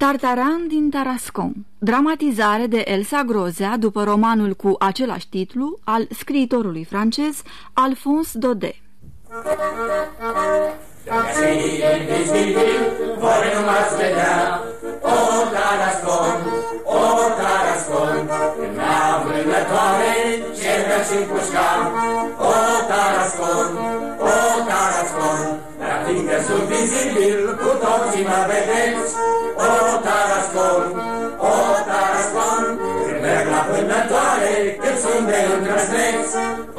Tartaran din Tarascon. Dramatizare de Elsa Grozea după romanul cu același titlu al scriitorului francez Alphonse Daudet. Vor numai vedea o Tarascon, o Tarascon, la vânătoare ce vrea și pușca, o Tarascon, o Tarascon, dar fiindcă sunt vizibil, cu toții mă vedeți, o Tarascon, o Tarascon, când merg la vânătoare, când sunt de îndrăzneți,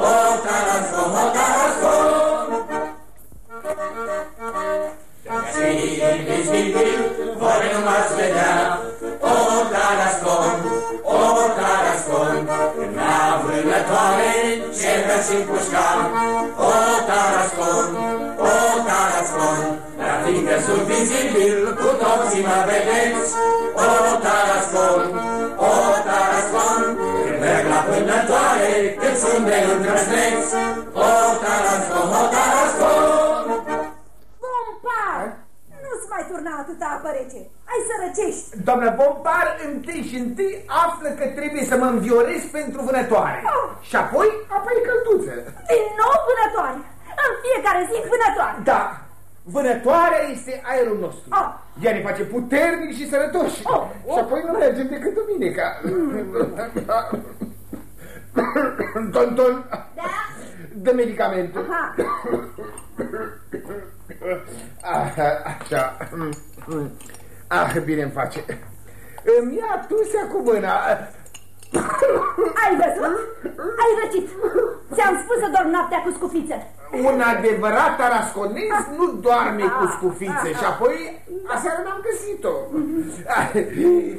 o Tarascon, o Tarascon. Vor numai vedea. O Tarascon, o Tarascon, la vânătoare ce vrea și pușca, o Tarascon, o Tarascon, dar fiindcă sunt vizibil, cu toții mă vedeți, o Tarascon, o Tarascon, când merg la vânătoare, când sunt de îndrăzneți, o Tarascon, o Tarascon. Bompar! Nu-ți mai turna atâta apă rece. Ai să răcești. Doamnă Bompar, întâi și întâi află că trebuie să mă înviorez pentru vânătoare. Oh. Și apoi, apoi călduță. Din nou vânătoare. În fiecare zi vânătoare. Da, vânătoarea este aerul nostru. Oh. Ea ne face puternici și sănătoși. Oh. Și apoi nu mergem decât duminica. Tonton, Da? dă medicamentul. Aha. Ah, așa. Ah, bine îmi face. Îmi ia tusea cu mâna. Ai văzut? Ai răcit. Ți-am spus să dormi noaptea cu scufiță. Un adevărat tarasconez nu doarme cu scufițe și apoi aseară n-am găsit-o.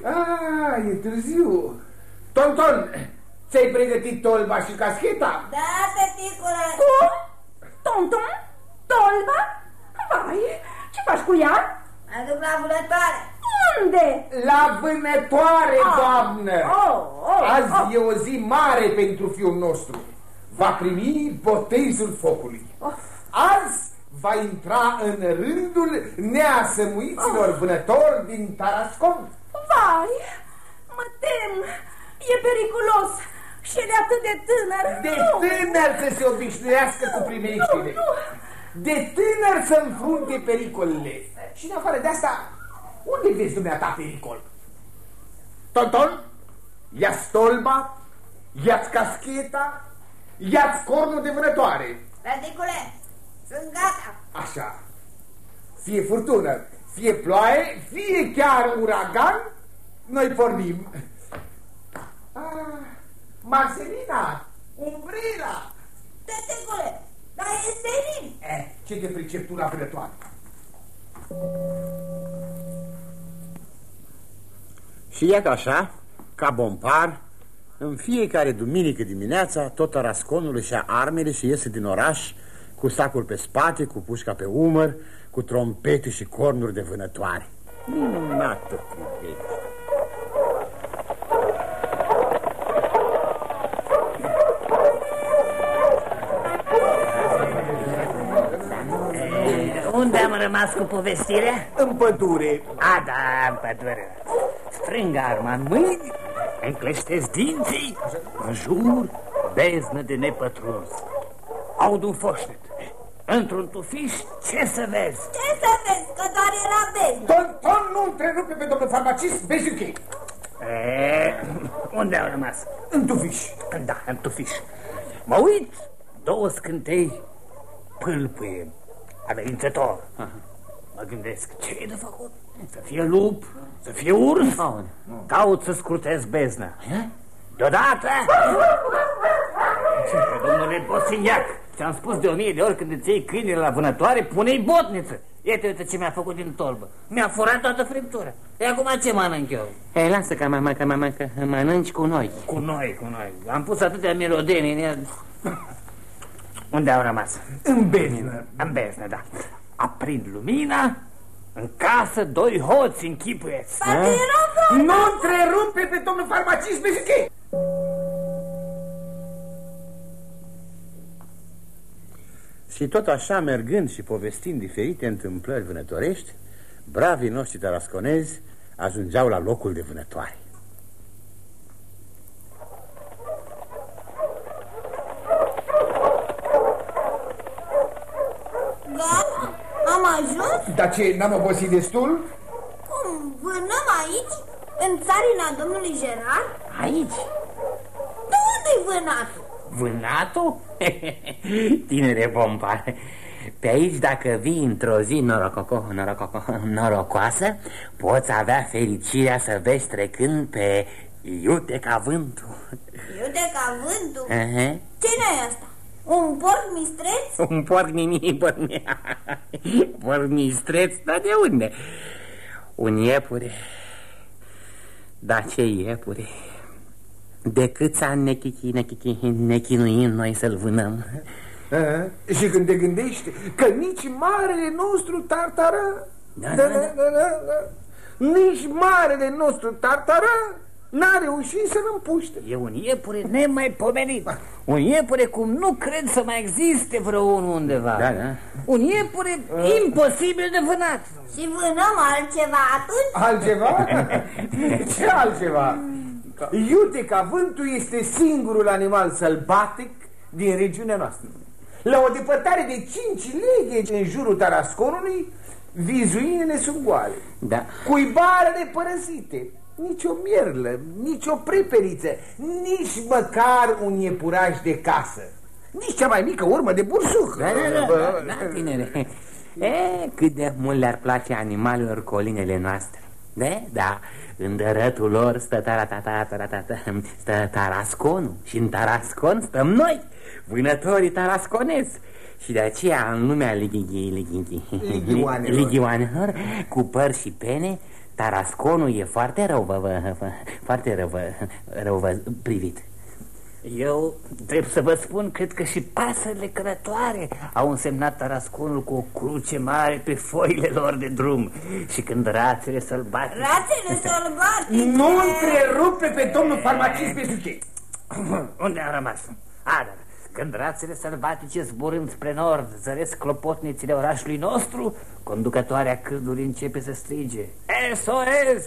Ah, e târziu. Tonton, ți-ai pregătit tolba și cascheta? Da, tăticule. Cum? Tonton? Tolba? Vai, ce faci cu ea? Mă duc la vânătoare. Unde? La vânătoare, Ah. doamnă! Oh, oh, Azi oh. e o zi mare pentru fiul nostru. Va primi botezul focului. Of. Azi va intra în rândul neasămuiților Oh. vânători din Tarascon. Vai, mă tem. E periculos. Și el e atât de tânăr. De Nu. tânăr să se obișnuiască cu primejdiile. Nu, nu. De tânăr să înfrunte pericolele. Și în afară de asta, unde vezi dumneata pericol? Tonton, ia stolba, ia-ți cascheta, ia-ți cornul de vânătoare. Tăticule, sunt gata. Așa. Fie furtună, fie ploaie, fie chiar uragan, noi pornim. Ah, Marcelina, umbrela! Tăticule, dar e senin. Eh, ce te pricep tu la vânătoare? Și iată așa, ca bompar, în fiecare duminică dimineața, tot rasconul își ia armele și iese din oraș cu sacul pe spate, cu pușca pe umăr, cu trompete și cornuri de vânătoare. Minunată privire! Unde am rămas cu povestirea? În pădure. A, da, în pădure. Strâng arma în mâini, încleștesc dinții, în jur, beznă de nepătruns. Aud un foșnet. Într-un tufiș, ce să vezi? Ce să vezi, că doar era beznă. Tonton, nu întrerupe pe domnul farmacist Bezuche. E, unde au rămas? În tufiș. Da, în tufiș. Mă uit, două scântei pâlpâie, amenințător. Mă gândesc, ce e de făcut? Să fie lup, să fie urs? Caut să scurtez bezna. Deodată... Ce, domnule Bosiniac, ți-am spus de o mie de ori când îți iei câinele la vânătoare, pune-i botniță. Iată, uite ce mi-a făcut din tolbă. Mi-a furat toată friptura. E acum ce mănânc eu? Ei, lasă că mama, că mama, că mănânci cu noi. Cu noi, cu noi. Am pus atâtea melodeni în ea. Unde au rămas? În beznă. În beznă, da. Aprind lumina, în casă doi hoți închipuieți. Poate era Nu întrerupe pe domnul farmacist Bezuche. Și tot așa, mergând și povestind diferite întâmplări vânătorești, bravii noștri tarasconezi ajungeau la locul de vânătoare. Gata, am ajuns? Dar ce, n-am obosit destul? Cum, vânăm aici? În țarina domnului Gerard? Aici? De unde-i vânatul? Vânatul? Tinere bompar, pe aici dacă vii într-o zi norococo, norococo, norocoasă, poți avea fericirea să vezi trecând pe iute ca vântul. Iute ca vântul? Uh-huh. Cine e asta? Un porc mistreț? Un porc mini, porc mini, porc mistreț, dar de unde? Un iepure. Da, ce iepure? De câți ani ne, chichi, ne, chichi, ne chinuim noi să-l vânăm? A, și când te gândești că nici marele nostru tartara Da, da, da, da, da, da, da, Nici marele nostru tartara N-a reușit să-l împuște E un iepure nemaipomenit. Un iepure cum nu cred să mai existe vreo unul undeva. Da, da. Un iepure imposibil de vânat. Și vânăm altceva atunci? Altceva? Ce altceva? Iute ca vântul este singurul animal sălbatic din regiunea noastră La o depărtare de 5 leghe în jurul tarasconului Vizuinele sunt goale Da. Cuibarele părăsite Nici o mierlă, nici o preperiță Nici măcar un iepuraș de casă Nici cea mai mică urmă de bursuc Da, da, da, da, da, tinere. E, cât de mult le-ar place animalelor colinele noastre. Da, da, în dărătul lor stă, tara, ta, ta, tara, ta, ta, stă Tarasconul și în Tarascon stăm noi, vânătorii tarasconezi. Și de aceea în lumea lighighi, lighighi, Lighioanelor. lighioanelor, cu păr și pene, Tarasconul e foarte rău, vă, vă, vă, foarte rău, vă, rău vă, privit. Eu trebuie să vă spun, cred că și pasările călătoare au însemnat tarasconul cu o cruce mare pe foile lor de drum. Și când rațele sălbatice... Rațele sălbatice! Nu întrerupe pe domnul farmacist pe suchet Unde am rămas? A, da, când rațele sălbatice zburând spre nord zăresc clopotnițile orașului nostru, conducătoarea cârdului începe să strige SOS!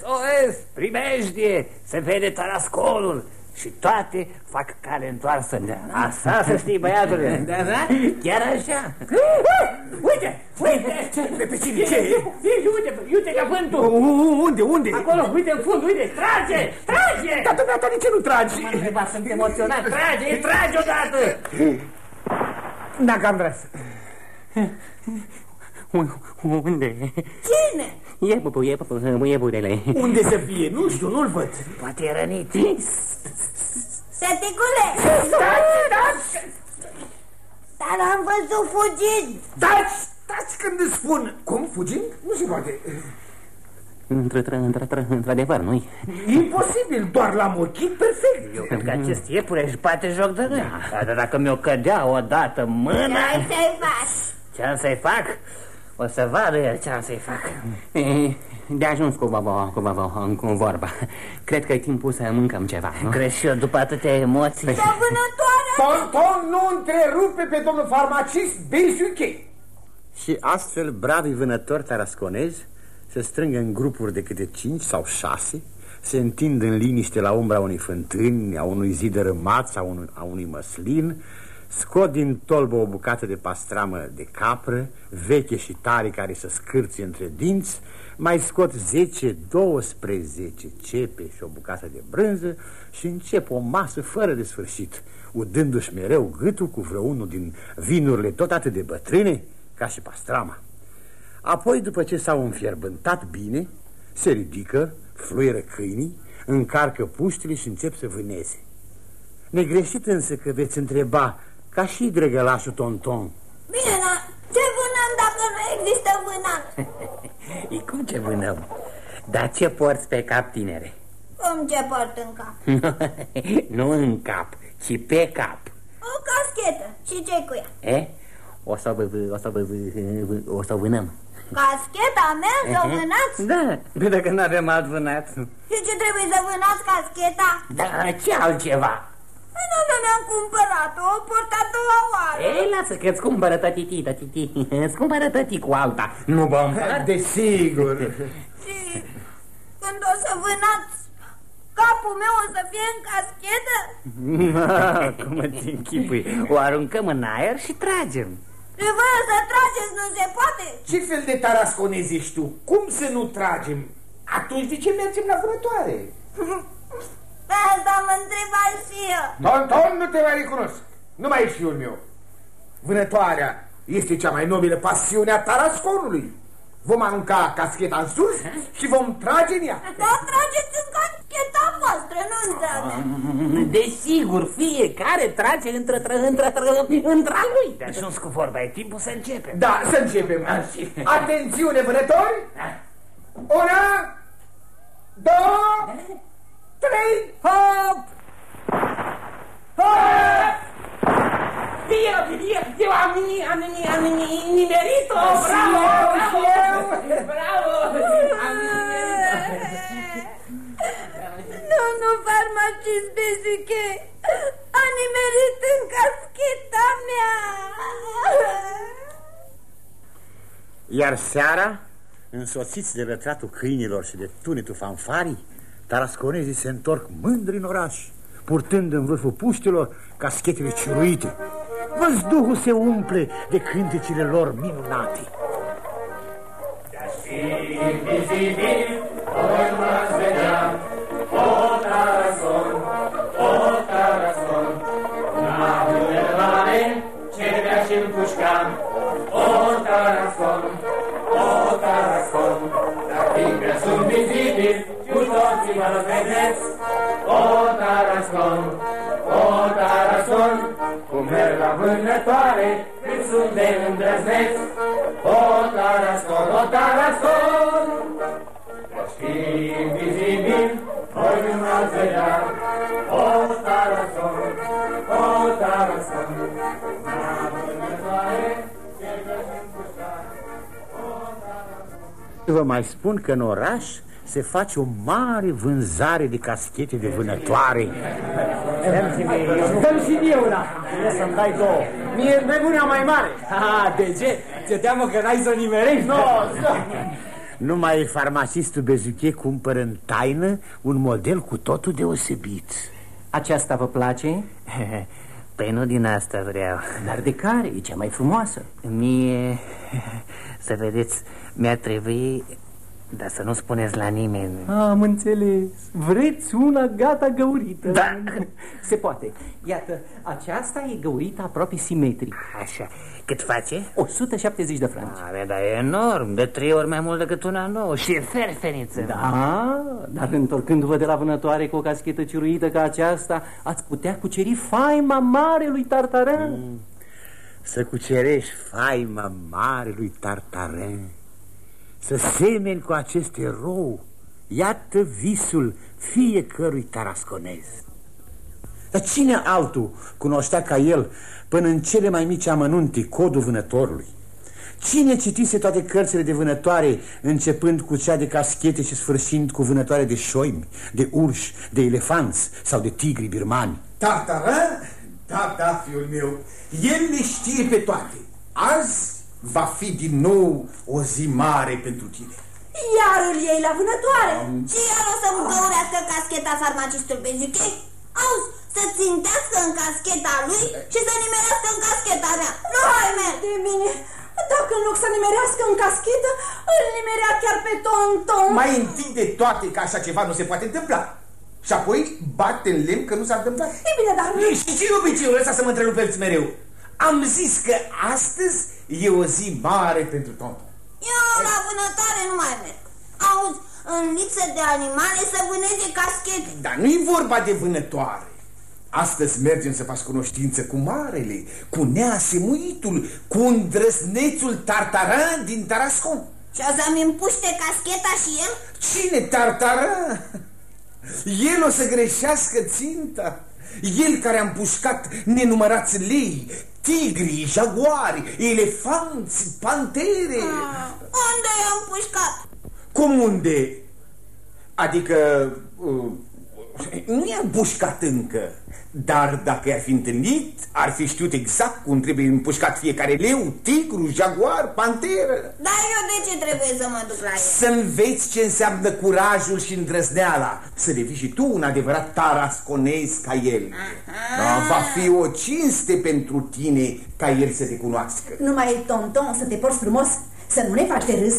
SOS! Primejdie! Se vede tarascolul! Și toate fac cale întoarsă. Asta să știi, băiatule. Da, da? Chiar așa. Uite, uite! Pe, pe cine? Ce e? Uite, uite ca vântul! Unde, unde? Acolo, uite în fund, uite, trage! Trage! Dar dumneata de ce nu tragi? M-am întrebat, sunt emoționat. Trage, trage odată! Dacă am vrea să... Unde? Cine? E, pupu, e, pupu, e, burele. Unde să fie? Nu știu, nu-l văd. Poate e rănit. Săticule! Stați, stați! Dar am văzut fugind! Stați, stați când îți spun. Cum, fugind? Nu se poate. Într-adevăr, nu-i? Imposibil, doar l-am ochit perfect. Eu cred că acest iepure își bate joc de noi. Dar dacă mi-o cădea odată mâna... Ce să-i faci? Ce am să-i fac? O să vadă el ce am să-i fac. E, De ajuns cu, vorba, cu, vorba, cu vorba. Cred că e timpul să mâncăm ceva, nu? Crezi și eu după atâtea emoții? Să vânătoare! Tonton, nu întrerupe pe domnul farmacist Belsuche. Și astfel bravii vânători tarasconezi se strâng în grupuri de câte cinci sau șase, se întind în liniște la umbra unei fântâni, a unui zid dărâmat sau unui, a unui măslin, scot din tolbă o bucată de pastramă de capră, veche și tare care să scârție între dinți, mai scot 10, 12 cepe și o bucată de brânză și încep o masă fără de sfârșit, udându-și mereu gâtul cu vreunul din vinurile tot atât de bătrâne ca și pastrama. Apoi, după ce s-au înfierbântat bine, se ridică, fluieră câinii, încarcă puștile și încep să vâneze. Negreșit însă că veți întreba, ca și drăgălașul tonton, Bine, dar ce vânăm dacă nu există vânat? E cum ce vânăm? Dar ce porți pe cap, tinere? Cum ce port în cap? nu în cap, ci pe cap. O caschetă. Și ce cu ea? E? O să vă, o să vă, o să vânăm. Cascheta mea să o vânați? Da, de dacă nu avem alt vânat. Și ce trebuie să vânați cascheta? Da, ce altceva? Păi nu, nu mi-am cumpărat-o, o port a doua oară. Ei, lasă că-ți cumpără tătiti, tătiti, îți cumpără tăti cu alta. Nu bom. Desigur. Și când o să vânați, capul meu o să fie în caschetă? Cum îți închipui? O aruncăm în aer și tragem. Și voi să trageți, nu se poate? Ce fel de tarasconezi ești tu? Cum să nu tragem? Atunci de ce mergem la vânătoare? Eu. Tonton, nu te mai recunosc. Nu mai ești fiul meu. Vânătoarea este cea mai nobilă pasiune a tarasconului. Vom arunca cascheta în sus și vom trage în ea. Dar trageți în cascheta voastră, nu în mea. Desigur, fiecare trage între, între, între, între lui. Dar nu cu vorba, e timpul să începem. Da, să începem. Atențiune, vânători! Una, două, trei, Hop! Hop! Eu, eu, eu am, am, am nimerit-o, bravo, bravo, bravo, am Domnul farmacist Bezuche a nimerit în cascheta mea. Iar seara, însoțiți de lătratul câinilor și de tunetul fanfarii, tarasconezii se întorc mândri în oraș, purtând în vârful puștilor caschetele ciuruite. Văzduhul se umple de cântecile lor minunate. Invizibil, voi m-ați vedea, o tarason, o tarason, la vânătoare, ce vrea și împușca, o tarason, o tarason, dar fiindcă sunt vizibil, cu toții mă vedeți, o tarason, o tarason, cum merg la vânătoare, cât sunt de îndrăzneți, o tarason, o tarason, Căci fi invizibil, voi nu m-ați vedea, o tarason, o tarason, la vânătoare, ce vă-și împușca, Vă mai spun că în oraș se face o mare vânzare de caschete de vânătoare. Dăm și mie una. Trebuie să-mi dai două. Mie nebunia mai mare. Ah, de ce? Ți-e teamă că n-ai să o nimerești? No, Numai farmacistul Bezuche cumpără în taină un model cu totul deosebit. Aceasta vă place? Păi nu din asta vreau. Dar de care? E cea mai frumoasă. Mie, să vedeți, mi-ar trebui, dar să nu spuneți la nimeni. Am înțeles. Vreți una gata găurită. Da. Se poate. Iată, aceasta e găurită aproape simetric. Așa, cât face? 170 de franci. Are, dar e enorm, de trei ori mai mult decât una nouă și e ferfeniță. Da, dar întorcându-vă de la vânătoare cu o caschetă ciuruită ca aceasta, ați putea cuceri faima mare lui Tartarin. Mm. Să cucerești faima mare lui Tartarin, să semeni cu acest erou, iată visul fiecărui tarasconez. Dar cine altul cunoștea ca el până în cele mai mici amănunte codul vânătorului? Cine citise toate cărțile de vânătoare, începând cu cea de caschete și sfârșind cu vânătoare de șoimi, de urși, de elefanți sau de tigri birmani? Tartarin? Da, da, fiul meu. El le știe pe toate. Azi va fi din nou o zi mare pentru tine. Iar îl iei la vânătoare. Și iar o să-mi găurească cascheta farmacistul Bezuche? Auzi, să țintească în cascheta lui și să nimerească în cascheta mea. Nu, hai, merg! De mine, dacă în loc să nimerească în caschetă, îl nimerea chiar pe tonton. Mai întâi de toate că așa ceva nu se poate întâmpla. Și apoi bate în lemn că nu s-a întâmplat. E bine, dar... Și ce obiceiul ăsta să mă întrerupeți mereu? Am zis că astăzi e o zi mare pentru tonton. Eu la vânătoare nu mai merg. Auzi, în lipsă de animale să vâneze caschete. Dar nu-i vorba de vânătoare. Astăzi mergem să faci cunoștință cu marele, cu neasemuitul, cu îndrăsnețul tartaran din Tarascon. Și o să-mi împuște cascheta și el? Cine tartaran? El o să greșească ținta. El care a împușcat nenumărați lei, tigri, jaguari, elefanți, pantere. Ah, unde i-am pușcat? Cum unde? Adică uh, Nu i-a împușcat încă, dar dacă i-ar fi întâlnit, ar fi știut exact cum trebuie împușcat fiecare leu, tigru, jaguar, panteră. Dar eu de ce trebuie să mă duc la el? Să înveți ce înseamnă curajul și îndrăzneala, să devii și tu un adevărat tarasconez ca el. Da, va fi o cinste pentru tine ca el să te cunoască. Numai, tonton, să te porți frumos, să nu ne faci de râs.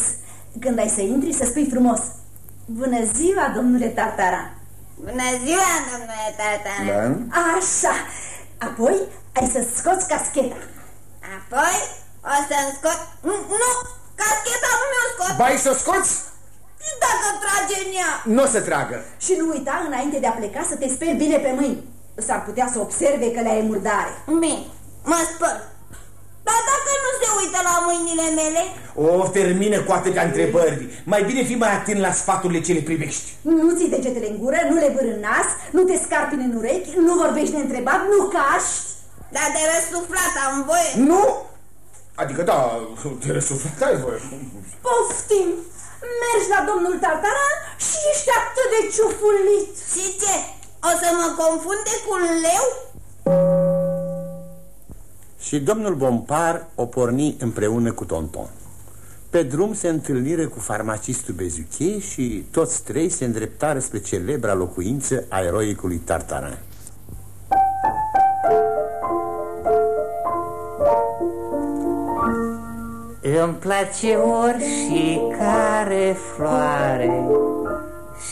Când ai să intri, să spui frumos. Bună ziua, domnule Tartaran. Bună ziua, domnule Tartaran. Da? Așa. Apoi ai să scoți cascheta. Apoi o să-mi scot... Nu, nu, cascheta nu mi-o scot. Bai să o scoți? Și dacă trage în ea? Nu o să tragă. Și nu uita, înainte de a pleca, să te speli bine pe mâini. S-ar putea să observe că le-ai murdare. Bine, mă spăl. Dar dacă nu se uită la mâinile mele? O termină cu atâtea întrebări. Mai bine fi mai atent la sfaturile ce le privești. Nu ți degetele în gură, nu le vâr în nas, nu te scarpini în urechi, nu vorbești neîntrebat, nu caști. Dar de răsuflat am voie. Nu! Adică da, te răsuflat ai voie. Poftim! Mergi la domnul Tartaran și ești atât de ciufulit. Și ce? O să mă confunde cu un leu? Și domnul Bompar o porni împreună cu Tonton. Pe drum se întâlniră cu farmacistul Bezuche și toți trei se îndreptară spre celebra locuință a eroicului Tartaran. Îmi place oricare floare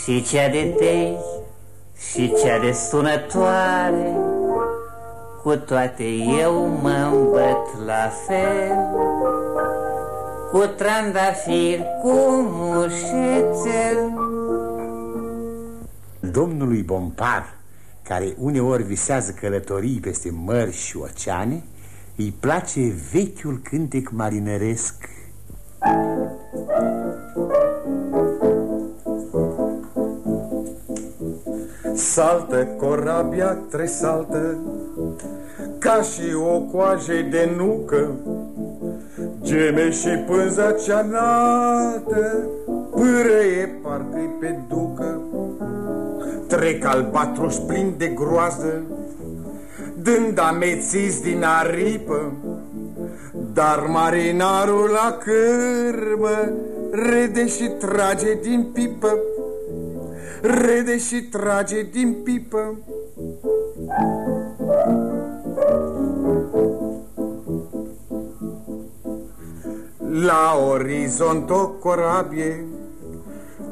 Și cea de tei și cea de sunătoare Cu toate eu mă îmbăt la fel. Cu trandafir, cu mușețel. Domnului Bompar, care uneori visează călătorii peste mări și oceane, îi place vechiul cântec marinăresc. Saltă corabia tresaltă Ca și o coaje de nucă Geme și pânza cea înaltă Pârăie parcă-i pe ducă. Trec albatruși plini de groază Dând amețiți din aripă Dar marinarul la cârmă Rede și trage din pipă Rede și trage din pipă La orizont o corabie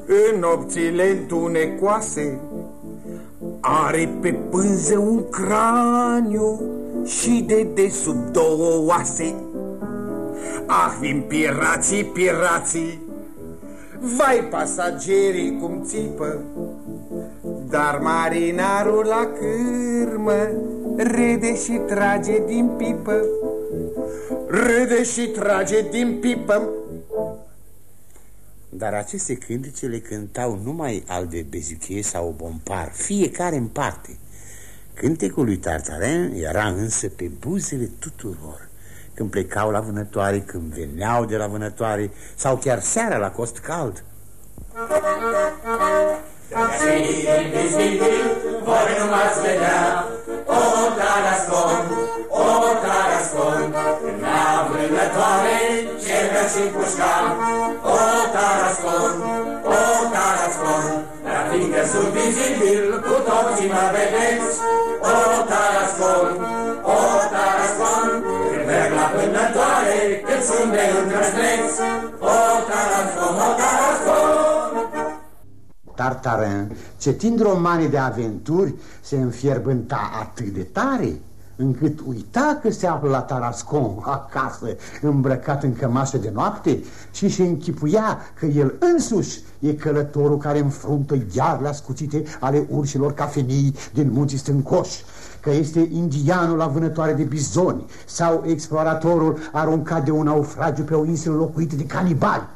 În nopțile întunecoase Are pe pânză un craniu Și de desubt două oase. Ah, vin pirații, pirații Vai pasagerii cum țipă Dar marinarul la cârmă Râde și trage din pipă Râde și trage din pipă Dar aceste cântece le cântau numai al de Bezuchie sau Bompar, fiecare în parte. Cântecul lui Tartarin era însă pe buzele tuturor. Când plecau la vânătoare, când veneau de la vânătoare sau chiar seara la cost cald. Voi nu m-ați vedea, o tarascon, o tarascon, la vânătoare, cercă și pușcan, o tarascon, o tarascon, dar fiindcă sunt vizibil, cu toții mă vedeți, o tarascon, o tarascon, când merg la vânătoare, când sunt de îndrăzneți, o Tartarin, citind romane de aventuri, se înfierbânta atât de tare încât uita că se află la Tarascon, acasă, îmbrăcat în cămașă de noapte și se închipuia că el însuși e călătorul care înfruntă ghearele ascuțite ale urșilor cafenii din munții stâncoși, că este indianul la vânătoare de bizoni sau exploratorul aruncat de un naufragiu pe o insulă locuită de canibali.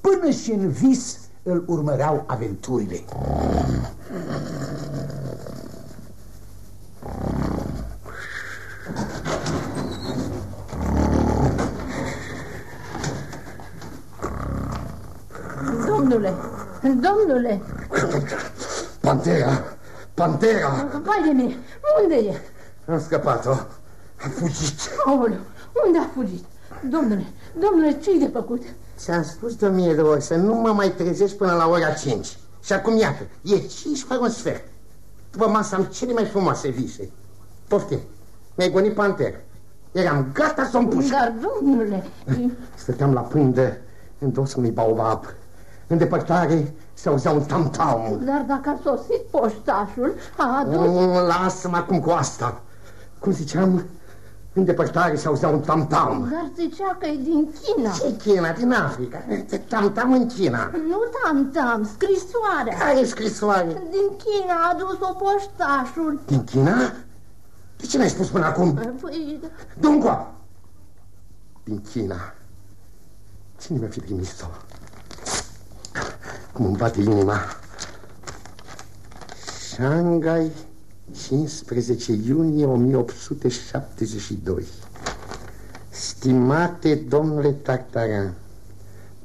Până și în vis îl urmăreau aventurile. Domnule, domnule, Pantera, Pantera! Vai de mine, unde e? Am scăpat-o. A fugit. Aoleu, unde a fugit? Domnule, domnule, ce-i de făcut? Ți-am spus de o mie de ori să nu mă mai trezești până la ora 5. Și acum iată, e 5 fără un sfert. După masă am cele mai frumoase vise. Poftim, mi-ai gonit panter. Eram gata să-mi pușc. Dar, domnule... Stăteam la pândă în dos unui baobab. În depărtare se auzea un tam-tam. Dar dacă a sosit poștașul, a adus... Mm, Lasă-mă acum cu asta. Cum ziceam, în depărtare se auzea un tam-tam. Dar zicea că e din China. Ce China? Din Africa. Tam-tam în China. Nu tam-tam, scrisoarea. Care e scrisoare? Din China a adus-o poștașul. Din China? De ce n-ai spus până acum? Păi, Duncoa! Din China. Cine mi-a fi trimis-o? Cum îmi bate inima. Shanghai, 15 iunie 1872. Stimate domnule Tartaran,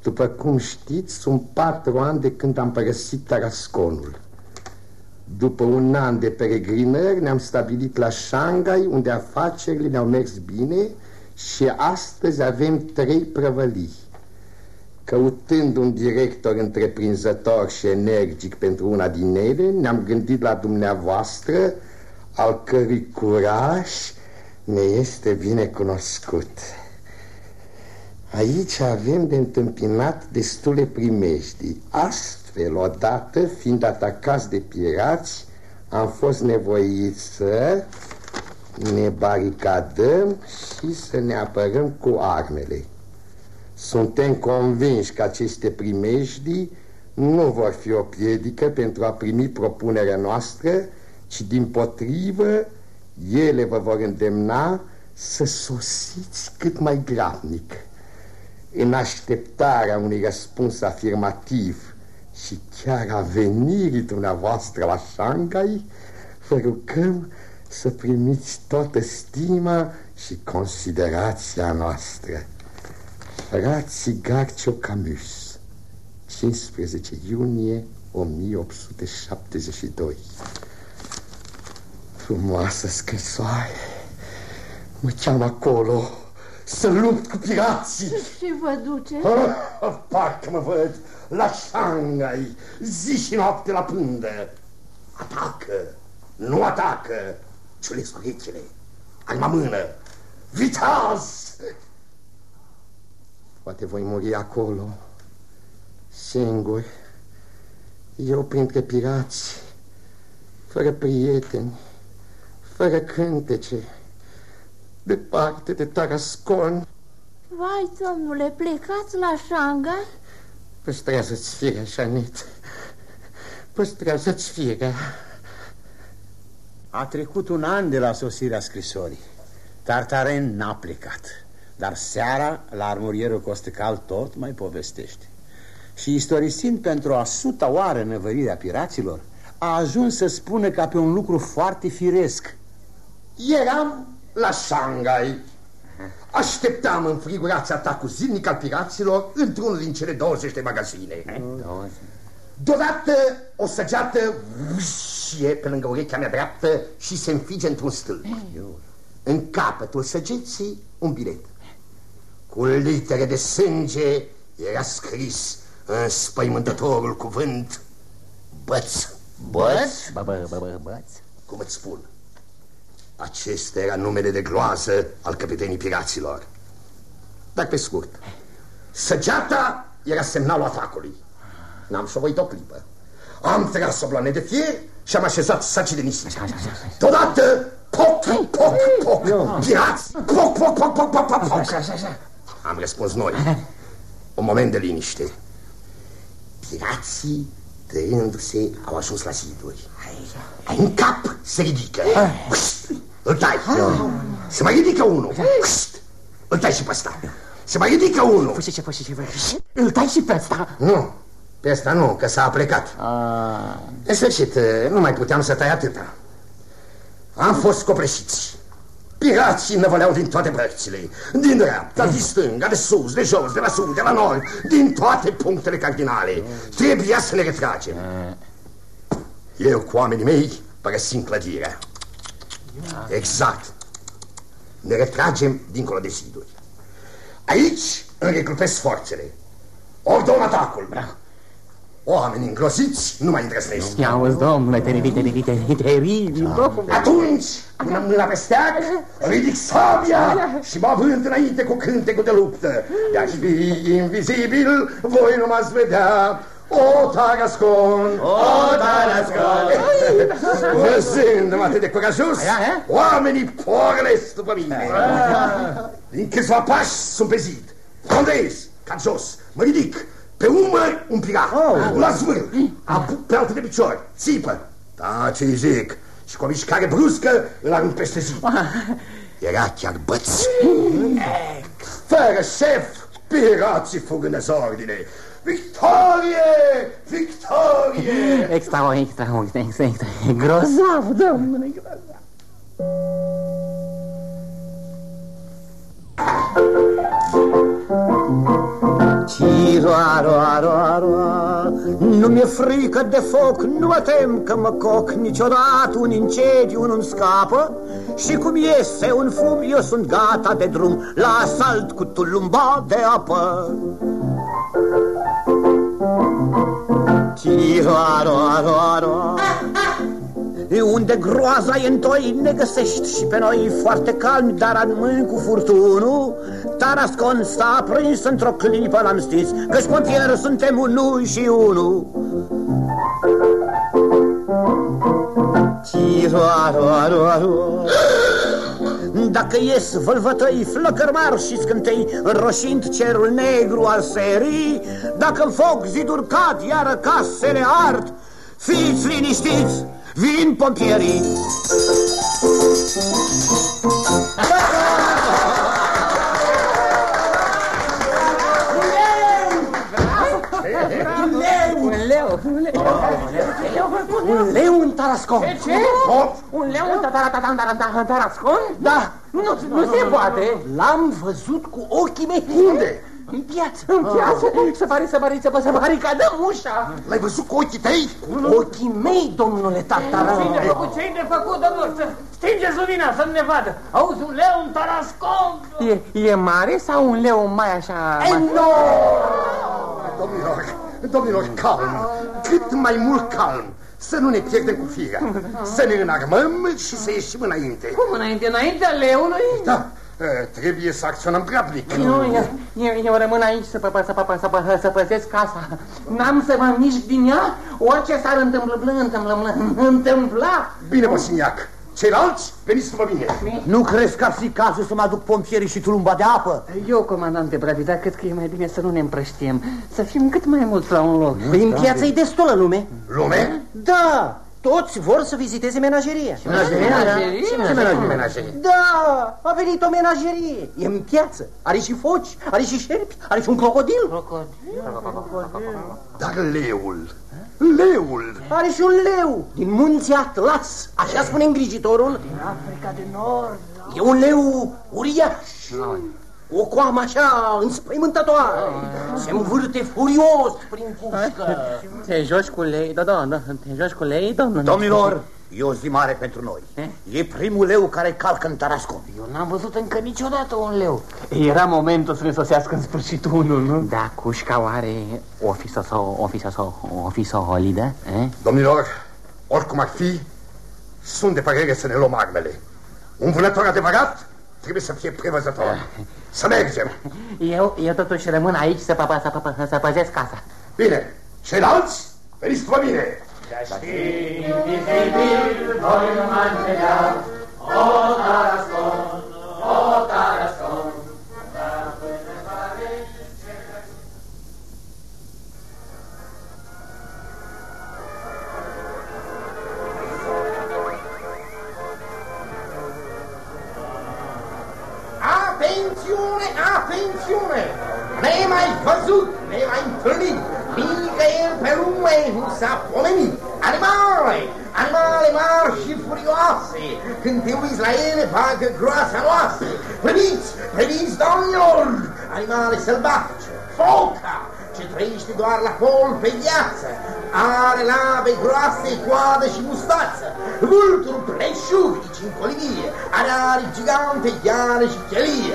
după cum știți, sunt patru ani de când am părăsit Tarasconul. După un an de peregrinări ne-am stabilit la Shanghai, unde afacerile ne-au mers bine și astăzi avem trei prăvălii. Căutând un director întreprinzător și energic pentru una din ele, ne-am gândit la dumneavoastră, al cărui curaj ne este bine cunoscut. Aici avem de întâmpinat destule primejdii. Astfel, odată, fiind atacați de pirați, am fost nevoiți să ne baricadăm și să ne apărăm cu armele. Suntem convinși că aceste primejdii nu vor fi o piedică pentru a primi propunerea noastră, ci din potrivă ele vă vor îndemna să sosiți cât mai grabnic. În așteptarea unui răspuns afirmativ și chiar a venirii dumneavoastră la Shanghai, vă rugăm să primiți toată stima și considerația noastră. Frații Garcio Camus 15 iunie 1872 Frumoasă scrisoare. Mă cheamă acolo să lupt cu pirații. Și vă duce? ah, Parcă mă văd la Shanghai Zi și noapte la pândă. Atacă, nu atacă. Ciulesc urechile Anima mână. Viteaz Poate voi muri acolo, singur, eu printre pirați, fără prieteni, fără cântece, departe de Tarascon. Vai, domnule, plecați la Shanghai? Păstrează-ți firea, Janet, păstrează-ți firea. A trecut un an de la sosirea scrisorii. Tartaren n-a plecat. Dar seara, la armurierul Costecal, tot mai povestește. Și istorisind pentru a suta oară năvărirea piraților, a ajuns să spună ca pe un lucru foarte firesc. Eram la Shanghai. Așteptam în frigurația atacul zilnic al piraților într-unul din cele 20 de magazine. Deodată o săgeată vâșie pe lângă urechea mea dreaptă și se înfige într-un stâlp. În capătul săgeții un bilet. Cu litere de sânge era scris în spăimântătorul cuvânt Băț. Băț? Bă, bă, bă, bă, băț? Cum îți spun? Acesta era numele de gloază al căpetenii piraților. Dar pe scurt, săgeata era semnalul atacului. N-am șovăit o clipă. Am tras o bloane de fier și am așezat saci de nisip. Deodată, poc, poc, poc, pirați, poc, poc, poc, poc, poc, poc, poc. Am răspuns noi. Un moment de liniște. Pirații, tăiându-se, au ajuns la ziduri. În cap se ridică. Pșt, îl tai. Se mai ridică unul. Pșt, îl tai și pe ăsta. Se mai ridică unul. Ce, ce, ce, ce, îl tai și pe ăsta? Nu, pe ăsta nu, că s-a plecat. În sfârșit, nu mai puteam să tai atâta. Am fost copleșiți. Pirații năvăleau din toate părțile, din dreapta, din stânga, de sus, de jos, de la sud, de la nord, din toate punctele cardinale. Trebuia să ne retragem. Eu cu oamenii mei părăsim clădirea. Exact. Ne retragem dincolo de ziduri. Aici îmi regrupesc forțele. Ordon atacul. Bravo. Oamenii îngroziți nu mai îndrăznesc. Ia auzi, domnule, teribil, teribil, teribil, teribil, domnule. Atunci, până mâna pe steag, ridic sabia și mă având înainte cu cântecul de luptă. De-aș fi invizibil, voi nu m-ați vedea. O, Tarascon! O, Tarascon! Văzându-mă atât de curajos, oamenii pornesc după mine. Din câțiva pași sunt pe zid. Condez, ca jos, mă ridic, pe umăr un pirat, oh. la zvâr, apuc pe alte de picior, țipă. Da, ce zic? Și cu o mișcare bruscă îl arunc peste zi. Era chiar băț. Fără șef, pirații fug în dezordine. Victorie! Victorie! Extra, extra, extra, extra, grozav, domnule, grozav. Ciroaroaroaroa, nu mi-e frică de foc, nu mă tem că mă coc niciodată Un incendiu nu-mi scapă și cum iese un fum Eu sunt gata de drum la asalt cu tulumba de apă. Ciroaroaroaroa unde groaza e în toi ne găsești și pe noi foarte calmi Dar rămâni cu furtunul Tarascon s-a prins într-o clipă L-am stins că-și pompieri suntem unul și unul. Dacă ies vălvătăi, flăcărmar și scântei Înroșind cerul negru al serii Dacă în foc ziduri cad, iară casele ard Fiți liniștiți, Vin pompierii! Un leu, un leu, un leu în Tarascon. Ce? ce? Un leu în Tarascon? Da. Nu, nu se poate. L-am văzut cu ochii mei. Unde? În piață. În piață? Să pare, să pare, să pare, să pare, că dăm ușa. L-ai văzut cu ochii tăi? Cu ochii mei, domnule Tartaran. Ce-i de făcut, ce-i de făcut, domnule? Stingeți lumina să ne vadă. Auzi, un leu, un tarascon. E, e mare sau un leu mai așa... Domnilor, domnilor, calm, cât mai mult calm. Să nu ne pierdem cu firea, să ne înarmăm și să ieșim înainte. Cum înainte? Înaintea leului? Da, trebuie să acționăm grabnic. Nu, eu, eu, eu rămân aici să, pă, să, pă, să, pă, să păzesc casa. N-am să mă mișc din ea, orice s-ar întâmpla, întâmpla, întâmpla. Bine, Mosiniac, Ceilalți, veniți după mine. Nu crezi că ar fi cazul să mă aduc pompierii și tulumba de apă? Eu, comandante Bravida, cred că e mai bine să nu ne împrăștiem. Să fim cât mai mulți la un loc. Păi în piață e destulă lume. Lume? Da, toți vor să viziteze menageria. Menageria? Ce menagerie? Da, a venit o menagerie. E în piață. Are și foci, are și șerpi, are și un crocodil. Crocodil? Dar leul, leul... Are și un leu din munții Atlas, așa spune îngrijitorul. Din Africa de Nord. E un leu uriaș. O coamă așa înspăimântătoare. Se învârte furios prin pușcă. Te joci cu lei, da, da, da Te joci cu lei, domnule Domnilor, e o zi mare pentru noi. E primul leu care calcă în Tarascon Eu n-am văzut încă niciodată un leu. Era momentul să ne sosească în sfârșit unul, nu? Da, cușca oare o fi sau o fi sau o fi solidă? Eh? Domnilor, oricum ar fi Sunt de părere să ne luăm armele. Un vânător adevărat trebuie să fie prevăzător. Să mergem. Eu, eu totuși rămân aici să, pă, să, pă, să păzesc casa. Bine. Ceilalți, veniți după mine. Să știi, invizibil, voi nu mă înțeleau, o Tarascon, atențiune! Ne-ai mai văzut, ne-ai mai întâlnit, nicăieri pe lume nu s-a pomenit. Animale, animale mari și furioase, când te uiți la ele, bagă groasa noastră. Priviți, priviți, domnilor, animale sălbatice, foca, ce trăiește doar la pol pe viață, Are labe groase, coadă și mustață, vulturi pleșuvici în colivie, are aripi gigante, ghiare și chelie.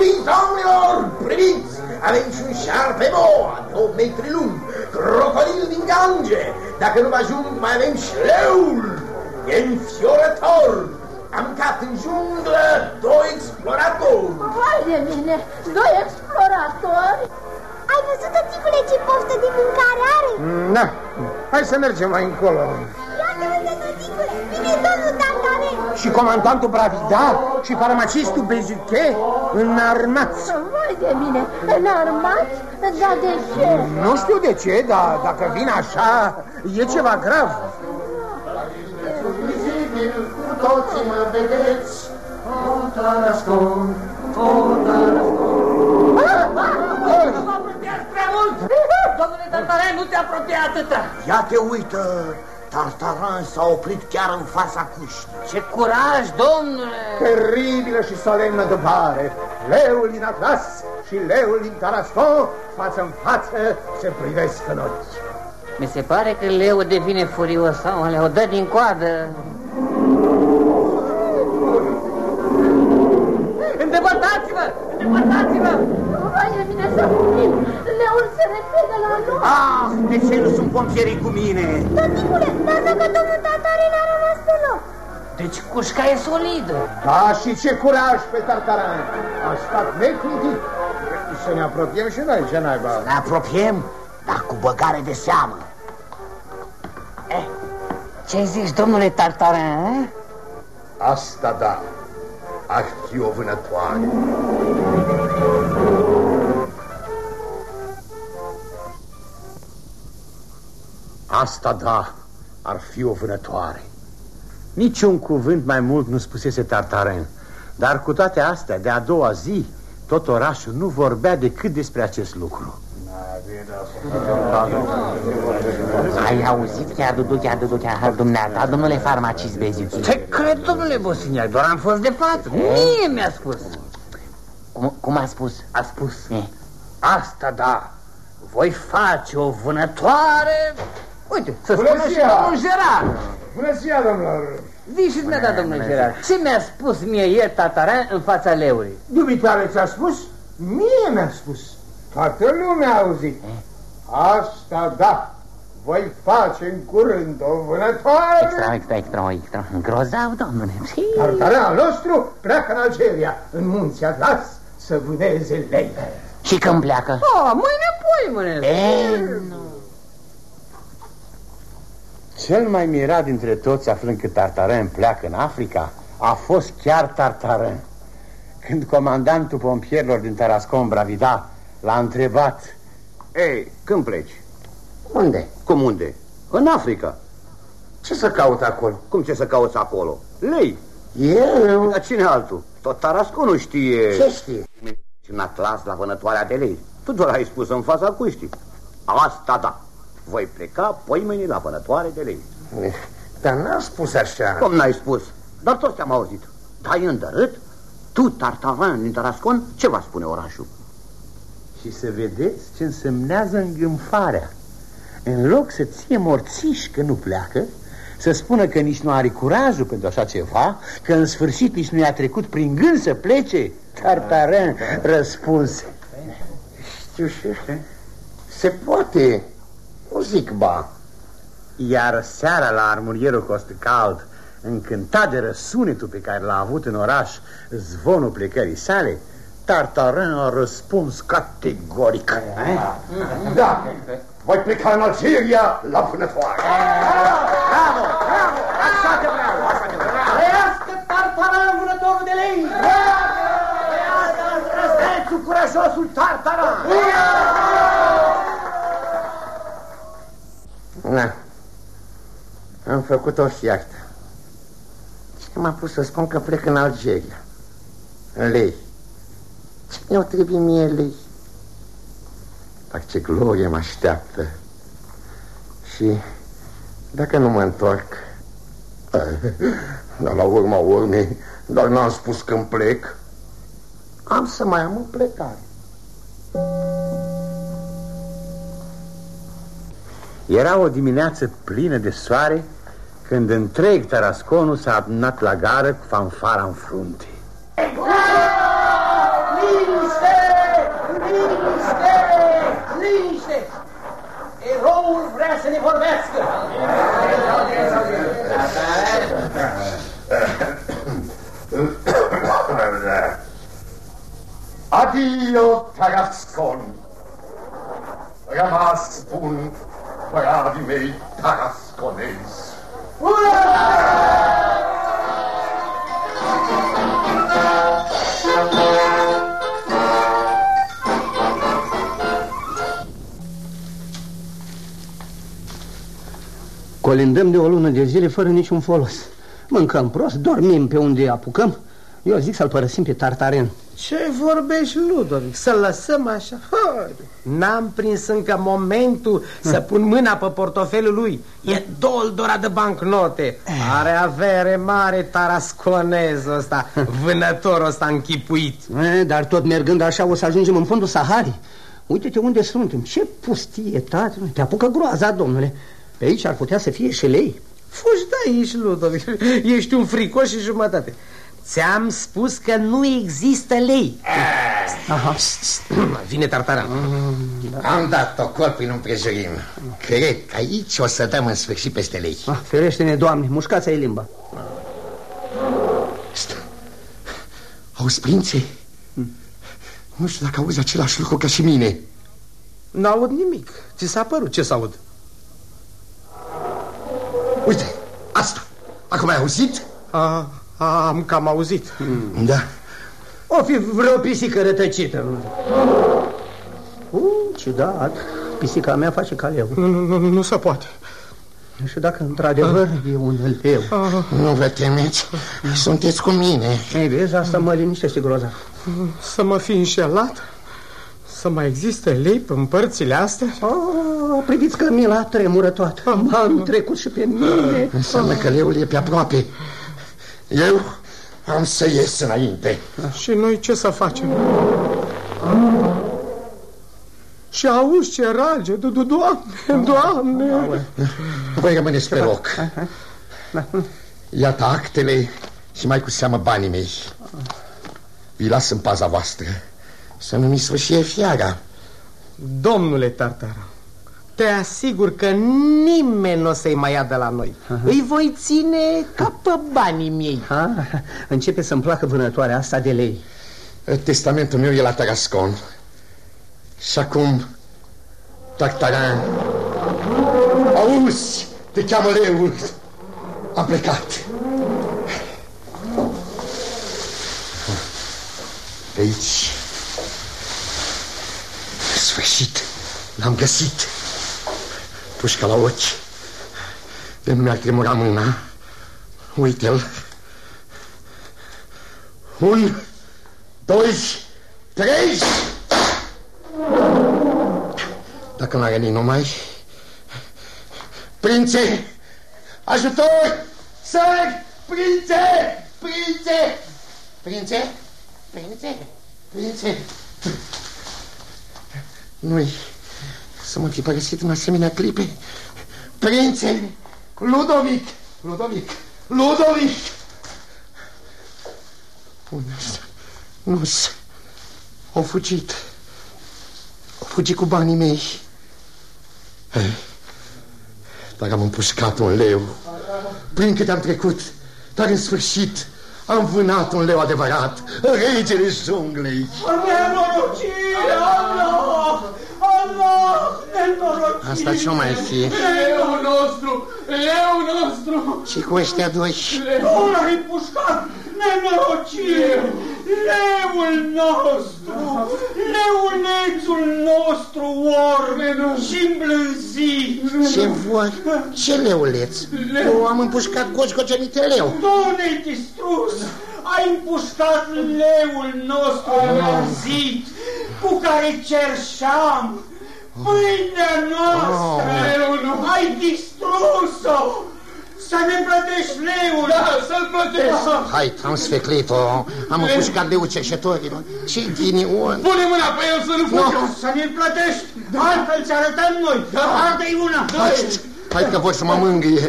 Priviți, domnilor, priviți! Avem și un șarpe boa, două metri lung, crocodil din Gange. Dacă nu vă ajung, mai avem și șleul, e înfiorător. Am mâncat în junglă doi exploratori. Hai de mine, doi exploratori? Ai văzut, tăticule, ce poftă de mâncare are? Da, hai să mergem mai încolo. Iată, uite, tăticule, vine domnul Tartare. Și comandantul Bravidar și farmacistul Bezuche înarmați. Vai de mine, înarmați? Dar de ce? Nu știu de ce, dar dacă vin așa, e ceva grav. Cu toții mă vedeți, o tarascon, o tarascon. Vă apropiați prea mult! Domnule Tartare, nu te apropia atâta! Ia te uită, Tartaran s-a oprit chiar în fața cuștii. Ce curaj, domnule! Teribilă și solemnă dupare. Leul din Atlas și leul din Tarascon, față în față, se privesc în ochi. Mi se pare că leu devine furios sau le o dă din coadă. Îndepărtați-vă! Îndepărtați-vă! Vai de mine să fugim! Leul se repede la noi! Ah, de ce nu sunt pompieri cu mine? Tăticule, dar dacă domnul Tartare n-a rămas pe loc. Deci cușca e solidă. Da, și ce curaj pe Tartaran! A stat neclintit. Să ne apropiem și noi, ce naiba? Ne apropiem, dar cu băgare de seamă. Eh, ce zici, domnule Tartarin, eh? Asta da, ar fi o vânătoare. Asta da, ar fi o vânătoare. Niciun cuvânt mai mult nu spusese Tartaren, dar cu toate astea, de a doua zi, tot orașul nu vorbea decât despre acest lucru. Ai auzit chiar dudu, chiar dudu, chiar dumneata, domnule farmacist Beziuchi? Ce cred, domnule Bosiniac? Doar am fost de față. Mie mi-a spus. Cum, cum a spus? A spus. Eh. Asta da, voi face o vânătoare... Uite, să Bună spună și ziua! domnul Gerard. Bună ziua, domnilor! Zi și dumneata, domnule Gerard, ce mi-a spus mie ieri Tartarin în fața leului? Dumitale ți-a spus? Mie mi-a spus. Toată lumea a auzit. Asta da, voi face în curând o vânătoare. Extra, extra, extra, extra. Grozav, domnule. Tartarean nostru pleacă în Algeria, în munții Atlas, să vâneze lei. Și când pleacă? Oh, mâine pui, mâine. E, Cel mai mirat dintre toți, aflând că Tartarin pleacă în Africa, a fost chiar Tartarin. Când comandantul pompierilor din Tarascon, Bravida, l-a întrebat Ei, când pleci? Unde? Cum unde? În Africa. Ce să caut acolo? Cum ce să cauți acolo? Lei. Eu? Dar cine altul? Tot Tarasconul știe. Ce știe? Și în atlas la vânătoarea de lei. Tu doar ai spus în fața cuștii. Asta da. Voi pleca poimeni la vânătoare de lei. Dar n-am spus așa. Cum n-ai spus? Dar toți te-am auzit. Dai îndărât? Tu, Tartavan din Tarascon, ce va spune orașul? și să vedeți ce însemnează îngânfarea. În loc să ție morțiș că nu pleacă, să spună că nici nu are curajul pentru așa ceva, că în sfârșit nici nu i-a trecut prin gând să plece, Tartarin răspunse. Știu și Se poate. Nu zic ba. Iar seara la armurierul Costcald, încântat de răsunetul pe care l-a avut în oraș zvonul plecării sale, Tartarin a răspuns categoric. Da, voi pleca în Algeria la vânătoare. Bravo, bravo, așa te vreau, așa te vreau. Trăiască Tartaran, vânătorul de lei! Răzdețul curajosul Tartaran! Na. Am făcut o fiartă. Cine m-a pus să spun că plec în Algeria? În lei. Cine o trebuie mie lei? Dar ce glorie mă așteaptă. Și dacă nu mă întorc... Dar la urma urmei, dar n-am spus când plec. Am să mai am o plecare. Era o dimineață plină de soare când întreg Tarasconul s-a adunat la gară cu fanfara în frunte. Liniște! Liniște! Liniște! Eroul vrea să ne vorbească! Adio, Tarascon! Rămas bun, bravii mei tarasconezi! Colindăm de o lună de zile fără niciun folos. Mâncăm prost, dormim pe unde apucăm. Eu zic să-l părăsim pe Tartaren. Ce vorbești, Ludovic? Să lăsăm așa? N-am prins încă momentul să pun mâna pe portofelul lui. E doldora de bancnote. Are avere mare tarasconezul ăsta, vânătorul ăsta închipuit. E, dar tot mergând așa o să ajungem în fundul Saharii. Uite-te unde suntem. Ce pustietate. Te apucă groaza, domnule. Pe aici ar putea să fie și lei. Fugi de aici, Ludovic. Ești un fricoș și jumătate. Ți-am spus că nu există lei. Aha. Vine tartaran. Am dat ocol prin împrejurim. Cred că aici o să dăm în sfârșit peste lei. Ah, ferește-ne, Doamne, mușcați-i limba. Auzi, prințe? Nu știu dacă auzi același lucru ca și mine. N-aud nimic. Ți s-a părut ce s-aud? Uite, asta. Acum ai auzit? A, a, am cam auzit. Mm. Da. O fi vreo pisică rătăcită. Uh, ciudat. Pisica mea face caleu. Nu, nu, nu, nu se poate. Nu știu dacă într-adevăr e un leu. Nu vă temeți, sunteți cu mine. Ei, vezi, asta mă liniștește groza. Să mă fi înșelat? Să mai existe lei pe părțile astea? Oh, priviți că mila tremură toată. M-am trecut și pe mine. Înseamnă că leul e pe aproape. Eu am să ies înainte. Și noi ce să facem? Și auzi ce rage, du -du Doamne, Doamne! Voi rămâneți pe loc. Iată actele și mai cu seamă banii mei. Vi las în paza voastră. Să nu mi sfârșie fiara. Domnule Tartara, te asigur că nimeni nu o să-i mai ia de la noi. Aha. Îi voi ține ca pe banii mei. Ha, începe să-mi placă vânătoarea asta de lei. Testamentul meu e la Tarascon. Și acum, Tartaran, auzi, te cheamă leul. Am plecat. Pe aici, sfârșit, l-am găsit. Pușca la ochi. De nu mi-ar tremura mâna. Uite-l. Un, doi, trei. Dacă n-are numai... Prințe! Ajutor! Sări! Prințe! Prințe! Prințe? Prințe? Prințe? Nu-i să mă fi părăsit în asemenea clipe. Prințe! Ludovic! Ludovic! Ludovic! Unde nu Au fugit. Au fugit cu banii mei. Ei, dar am împușcat un leu. Prin câte am trecut, dar în sfârșit am vânat un leu adevărat, regele junglei. Nenorocire, Allah! Allah! Nenorocire! Asta ce mai fi? Leul nostru! Leul nostru! Și cu ăștia doi? Nu l-ai pușcat! Nenorocire! Leul nostru! Leulețul nostru orb și îmblânzit! Ce vor? Ce leuleț? Eu am împușcat coșcocenite leu. Doamne, distrus! Ai împușcat leul nostru îmblânzit cu care cerșam pâinea noastră! Oh. Ai distrus-o! Să ne plătești leul! Da, să-l plătești! Hai, transfeclito, am împușcat de cercetorilor. Ce ghinion! Pune mâna pe el să nu fugă! Să ne-l plătești! Altfel ți arătăm noi! Arată-i una! Hai că vor să mă mângâie.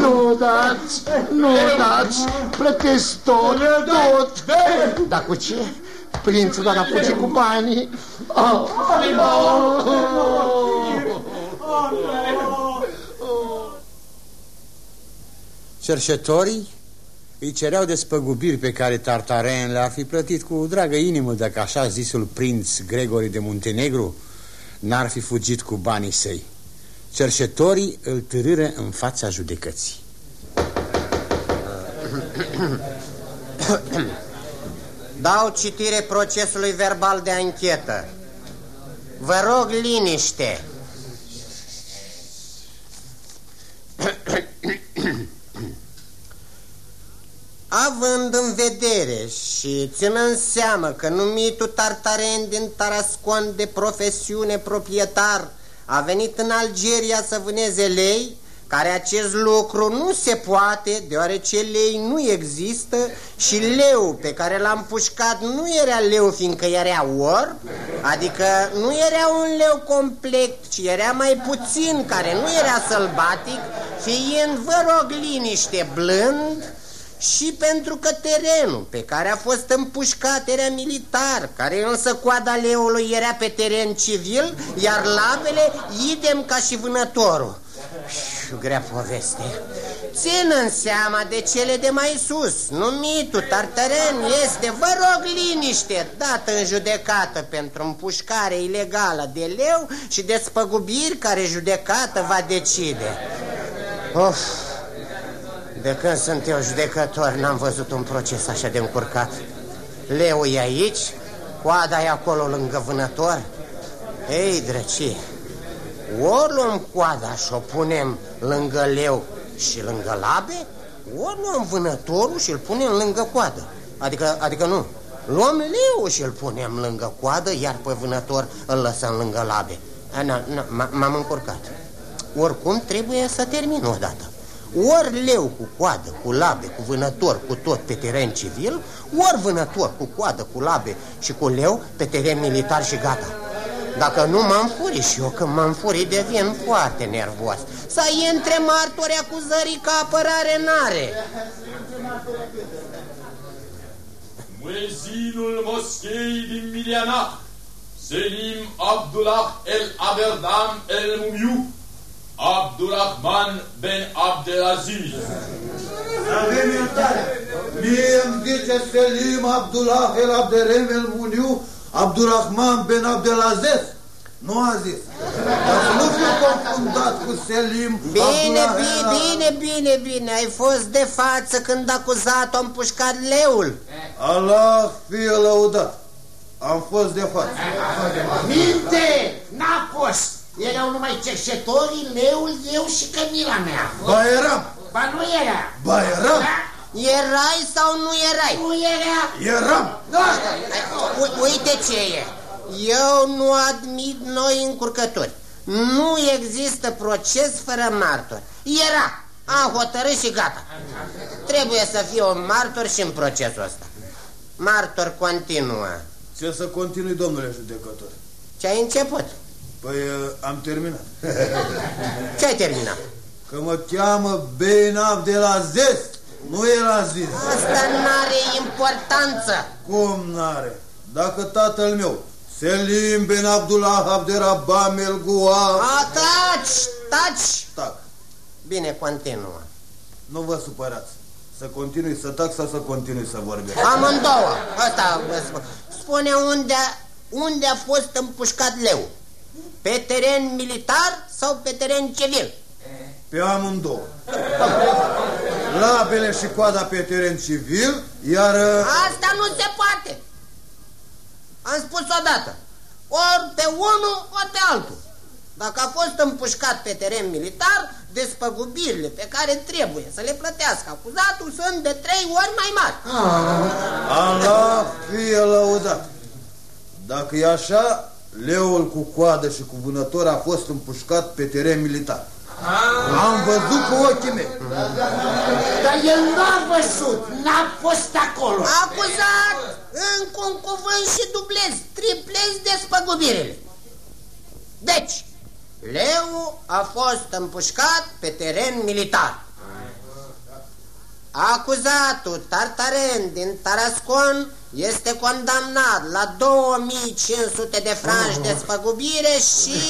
Nu dați, nu dați, plătesc tot, tot. Dar cu ce? Prințul doar a fugit cu banii. Oh. Cercetorii îi cereau despăgubiri pe care Tartaren le-ar fi plătit cu dragă inimă dacă așa zisul prinț Gregori de Muntenegru n-ar fi fugit cu banii săi. Cercetorii îl târâre în fața judecății. Dau citire procesului verbal de anchetă. Vă rog liniște. Având în vedere și ținând seamă că numitul Tartaren din Tarascon de profesiune proprietar a venit în Algeria să vâneze lei, care acest lucru nu se poate, deoarece lei nu există și leu pe care l-am pușcat nu era leu fiindcă era orb, adică nu era un leu complet, ci era mai puțin, care nu era sălbatic, fiind, vă rog, liniște, blând, și pentru că terenul pe care a fost împușcat era militar, care însă coada leului era pe teren civil, iar labele idem ca și vânătorul. Și grea poveste. Țin în seama de cele de mai sus. Numitul Tartaren este, vă rog, liniște, dată în judecată pentru împușcare ilegală de leu și de spăgubiri care judecată va decide. Of, de când sunt eu judecător, n-am văzut un proces așa de încurcat. Leu e aici, coada e acolo lângă vânător. Ei, drăcie, ori luăm coada și o punem lângă leu și lângă labe, ori luăm vânătorul și îl punem lângă coadă. Adică, adică nu, luăm leu și îl punem lângă coadă, iar pe vânător îl lăsăm lângă labe. M-am încurcat. Oricum trebuie să termin odată. Ori leu cu coadă, cu labe, cu vânător, cu tot pe teren civil, ori vânător cu coadă, cu labe și cu leu pe teren militar și gata. Dacă nu m-am furit și eu când m-am furit devin foarte nervos. Să intre martori acuzării ca apărare n-are. Muezinul moschei din Miliana, Selim Abdullah el Aberdam el Mumiu, Abdurrahman ben Abdelaziz. Avem iertare. Mie îmi zice Selim Abdullah el Abderem el Muniu Abdurrahman ben Abdelaziz. Nu a zis. Dar să nu fiu confundat cu Selim Bine, Abdullah bine, bine, bine, bine. Ai fost de față când acuzat-o împușcat leul. Allah fie lăudat. Am fost de față. Minte! N-a fost! Erau numai cercetorii, leul, eu și cămila mea. Ba eram. Ba nu era. Ba eram. Erai sau nu erai? Nu era. Eram. U uite ce e. Eu nu admit noi încurcători. Nu există proces fără martor. Era. Am hotărât și gata. Trebuie să fie un martor și în procesul ăsta. Martor continuă. Ce să continui, domnule judecător? Ce ai început? Păi am terminat. Ce ai terminat? Că mă cheamă Benab de la Zest, nu e la zis. Asta n-are importanță. Cum n-are? Dacă tatăl meu, Selim Ben Abdullah Abderabam El Gua... A, taci, taci. Tac. Bine, continuă. Nu vă supărați. Să continui să tac sau să continui să vorbesc? Amândouă. Asta vă spun. Spune unde, unde a fost împușcat leu. Pe teren militar sau pe teren civil? Pe amândouă. Labele și coada pe teren civil, iar... Asta nu se poate. Am spus odată. Ori pe unul, ori pe altul. Dacă a fost împușcat pe teren militar, despăgubirile pe care trebuie să le plătească acuzatul sunt de trei ori mai mari. Allah fie lăudat. Dacă e așa, leul cu coadă și cu vânător a fost împușcat pe teren militar. Am văzut cu ochii mei. Dar el n-a văzut, n-a fost acolo. Acuzat! Încă un cuvânt și dublez, triplez despăgubirile. Deci, Leu a fost împușcat pe teren militar. Acuzatul Tartaren din Tarascon este condamnat la 2500 de franci de spăgubire și...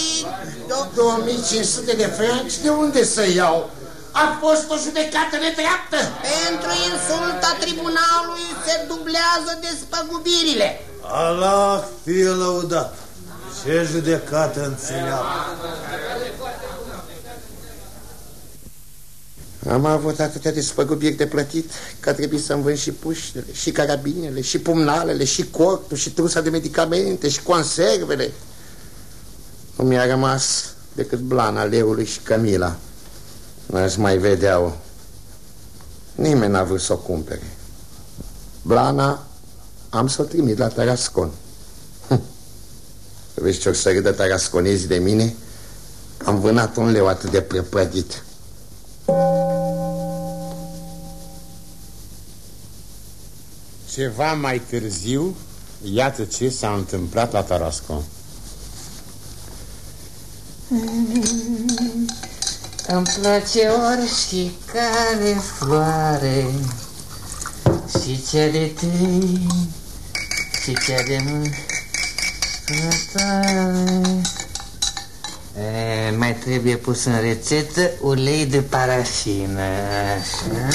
2500 de franci? De unde să iau? A fost o judecată nedreaptă. Pentru insulta tribunalului se dublează despăgubirile. Allah fie lăudat. Ce judecată înțeleaptă. Am avut atâtea despăgubiri de plătit că a trebuit să-mi vând și puștile, și carabinele, și pumnalele, și cortul, și trusa de medicamente, și conservele. Nu mi-a rămas decât blana leului și Camila. Nu mai vedeau. Nimeni n-a vrut să o cumpere. Blana am să o trimit la Tarascon. Hm. Vezi ce o să râdă tarasconezii de mine? Am vânat un leu atât de prăpădit. Ceva mai târziu, iată ce s-a întâmplat la Tarascon. Îmi place oricare floare Și cea de tâi Și cea de mântare Mai trebuie pus în rețetă ulei de parafină Așa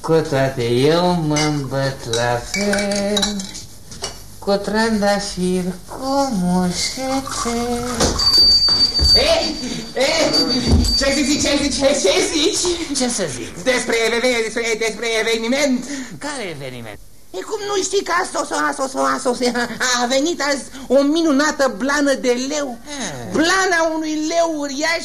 Cu toate eu mă îmbăt la fel Cu trandafir, cu mușete Ei, ei, ce zici, ce zici, ce zici? Ce să zic? Despre, despre, despre eveniment. Care eveniment? E cum nu știi că a, sos, a, sos, a, sos, a venit azi o minunată blană de leu? Blana unui leu uriaș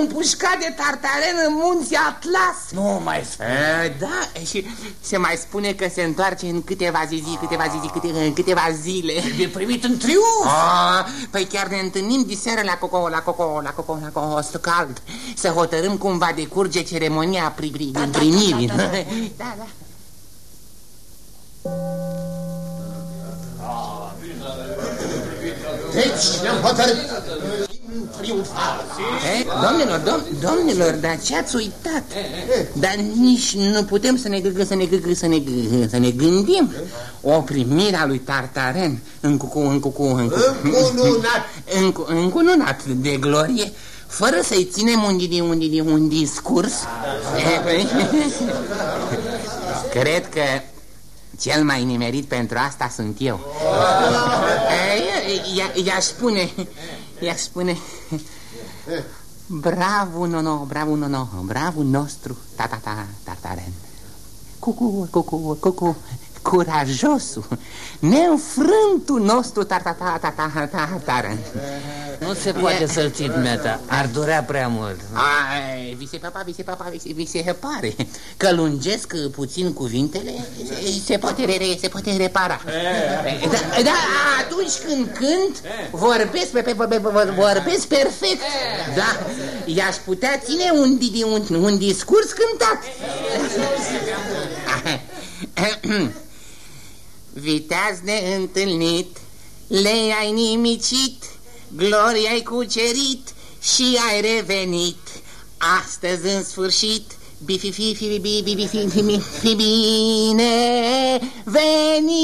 împușcat de tartaren în munții Atlas. Nu mai spune. Da, și se mai spune că se întoarce în câteva zi, zi câteva zi, zi câte, în câteva zile. E primit în triumf. Ah, păi chiar ne întâlnim diseară la Coco, la Coco, la Coco, la Coco, cald, să hotărâm cum va decurge ceremonia pri, pri, Da, primirii. Da, da. Deci ne-am hotărât. Triumfal. Eh, Domnilor, dom domnilor, dar ce-ați uitat? Dar nici nu putem să ne gâgă, să ne gâgă, să ne gâgă, să ne gândim. O primire a lui Tartaren în cucu, în cucu, în cucu, Încununat. în, încununat de glorie, fără să-i ținem un, un, un, un discurs. Eh, păi, Cred că cel mai nimerit pentru asta sunt eu. Eh, i- i- I-aș spune, i-aș spune, bravo, no, no, bravo, no, no, bravo nostru, ta, ta, ta, tartaren. Cucu, cucu, cucu, curajosul, neînfrântul nostru, ta, ta, ta, ta, ta, ta, tartaren. Nu se poate să-l ții dumneata. Ar durea prea mult. Ai, vi se papa, vi se papa, vi se, vi se pare că lungesc puțin cuvintele, se, se, poate, re, se poate repara. Da, da, atunci când cânt, vorbesc, pe, pe, pe, pe, vorbesc perfect. Da, i-aș putea ține un, di- un, un discurs cântat. Viteaz neîntâlnit, le-ai nimicit, gloria ai cucerit și ai revenit. Astăzi în sfârșit, bifi fi fi bi bi bi fi fi fi bine venit.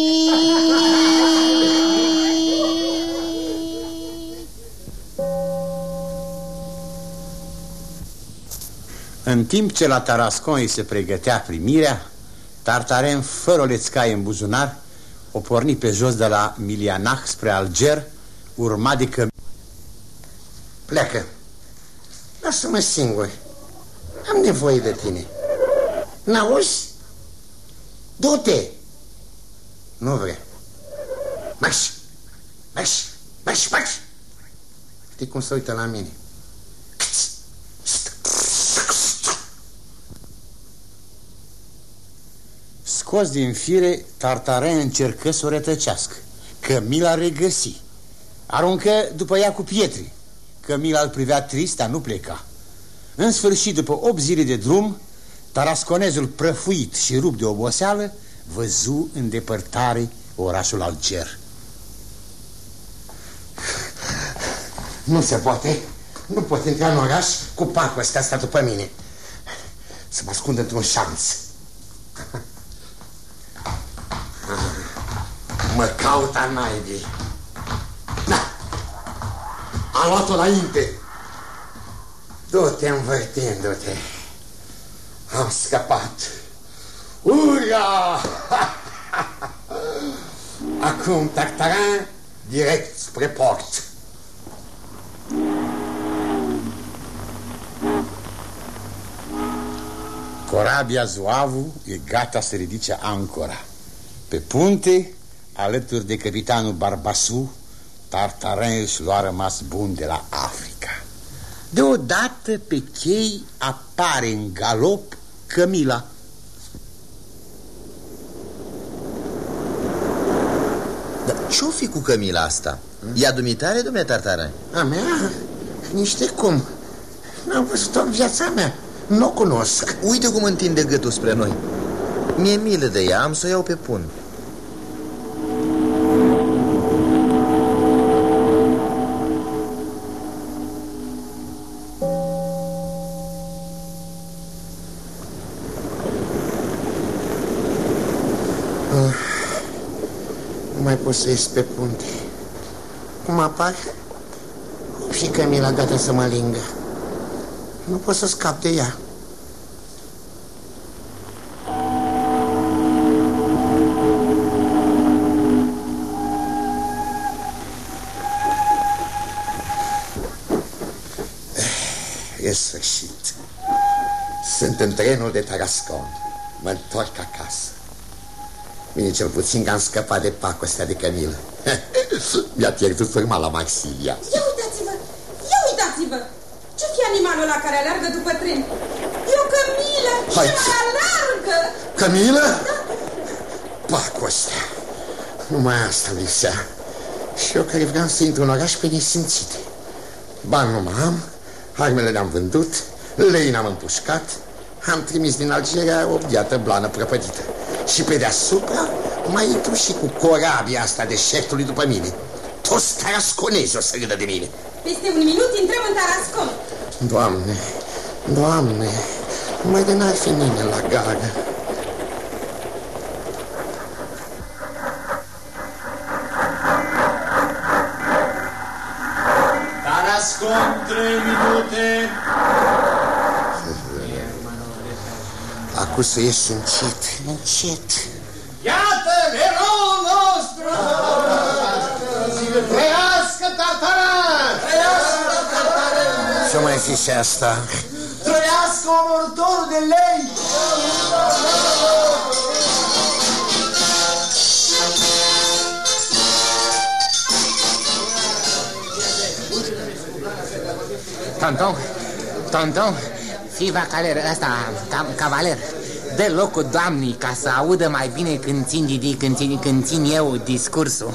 În timp ce la Tarascon îi se pregătea primirea, Tartaren, fără o lețcaie în buzunar, o porni pe jos de la Milianah spre Alger, urma de că... Pleacă. Lasă-mă singur. Am nevoie de tine. N-auzi? Du-te! Nu vrea. Marș! Marș! Marș! Marș! Știi cum se uită la mine? Scos din fire, Tartaren încercă să o retăcească. Că mi l-a regăsi. Aruncă după ea cu pietri. Cămila îl privea trist, dar nu pleca. În sfârșit, după 8 zile de drum, tarasconezul prăfuit și rupt de oboseală văzu în depărtare orașul Alger. Nu se poate. Nu pot intra în oraș cu pacul ăsta asta după mine. Să mă ascund într-un șanț. Mă caut a naibii. Da. A luat-o înainte. Du-te învârtindu-te. Am scăpat. Ura! Acum, Tartarin, direct spre port. Corabia Zuavu e gata să ridice ancora. Pe punte, alături de capitanul Barbasu, Tartarin își lua rămas bun de la Africa. Deodată pe chei apare în galop Camila. Dar ce-o fi cu Camila asta? Ea dumitare, domnule Tartarin? A mea? Niște cum? N-am văzut-o în viața mea. Nu o cunosc. Uite cum întinde gâtul spre noi. Mi-e milă de ea, am să o iau pe pun. Ies pe punte. Cum apar? Și Camila gata să mă lingă. Nu pot să scap de ea. E sfârșit. Sunt în trenul de Tarascon. Mă întorc acasă. Bine, cel puțin că am scăpat de pacul ăsta de Camila. Mi-a pierdut firma la Maxilia. Ia uitați-vă! Ia uitați-vă! Ce fi animalul ăla care alergă după tren? E o cămilă Hai. și mai alergă! Camila? Pacul ăsta. Numai asta lipsea. Și eu care vreau să intru în oraș pe nesimțite. Bani nu mai am, armele le-am vândut, lei n-am împușcat, am trimis din Algeria o biată blană prăpădită. Și pe deasupra mai intru și cu corabia asta de șeftului după mine. Toți tarasconezi o să râdă de mine. Peste un minut intrăm în Tarascon. Doamne, Doamne, mai de n-ar fi nimeni la gară. Tarascon, trei minute. Acum să ieși încet, încet. Iată, eroul nostru! Trăiască Tartaran! Trăiască Tartaran! Ce mai zice asta? Trăiască omorătorul de lei! Tonton, tonton, fii vacaler ăsta, cam, cavaler Dă locul doamnei ca să audă mai bine când țin Didi, când țin, când țin eu discursul.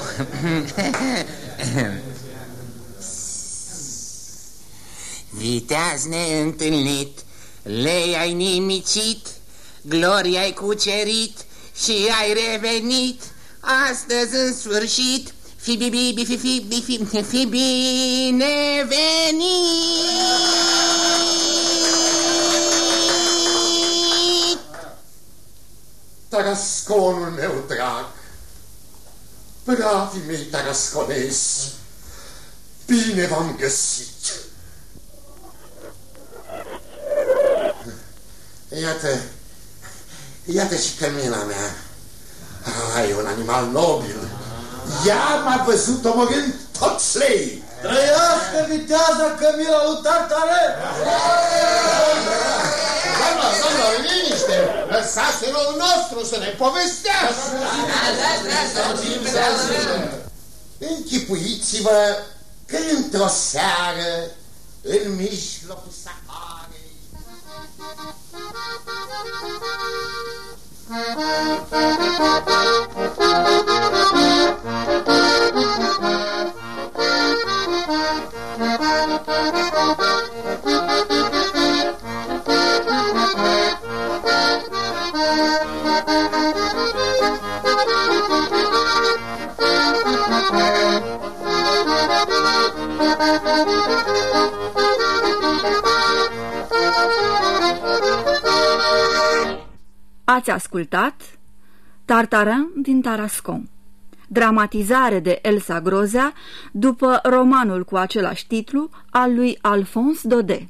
Viteaz neîntâlnit, lei ai nimicit, gloria ai cucerit și ai revenit. Astăzi în sfârșit, fi bi bi bi fi fi bi fi fi bine Tarasconul meu drag, bravii mei tarasconezi, bine v-am găsit. Iată, iată și Camila mea. Ai, un animal nobil. Ea m-a văzut omorând toți lei. Trăiască viteaza Camila lui Tartare! Doamna, doamna, liniște! Lăsați eroul nostru să ne povestească! Închipuiți-vă că într-o seară, în mijlocul Saharei, Thank you. Ați ascultat Tartarin din Tarascon, dramatizare de Elsa Grozea după romanul cu același titlu al lui Alphonse Daudet.